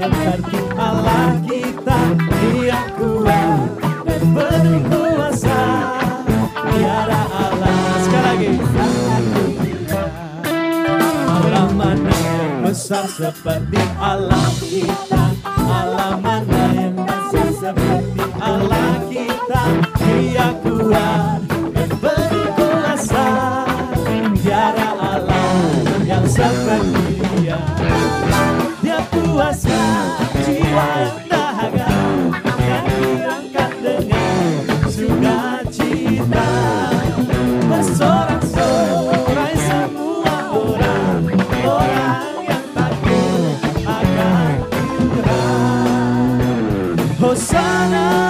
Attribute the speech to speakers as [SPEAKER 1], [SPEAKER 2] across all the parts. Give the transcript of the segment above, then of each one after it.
[SPEAKER 1] seperti Allah kita Dia kuat dan penuh kuasa. Tiada Allah Sekali lagi Allah mana yang besar seperti Allah kita. Allah mana yang besar seperti Allah kita. Dia kuat Tuhan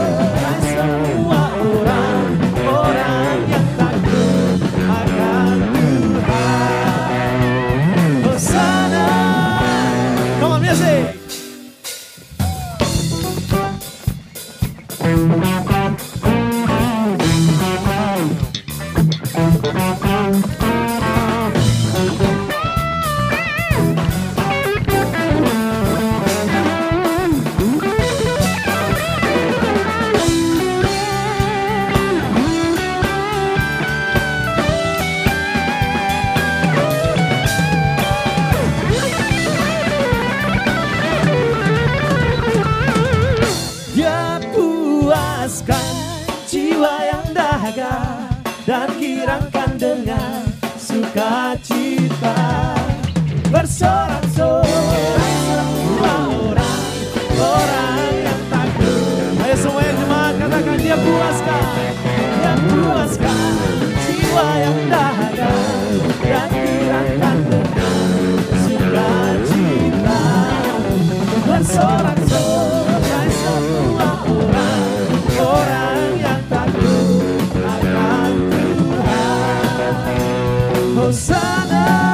[SPEAKER 1] Denise! dengan sukacita bersorak-sorak orang orang yang takut ayo semuanya jemaat katakan dia puaskan dia puaskan jiwa yang tak. sana.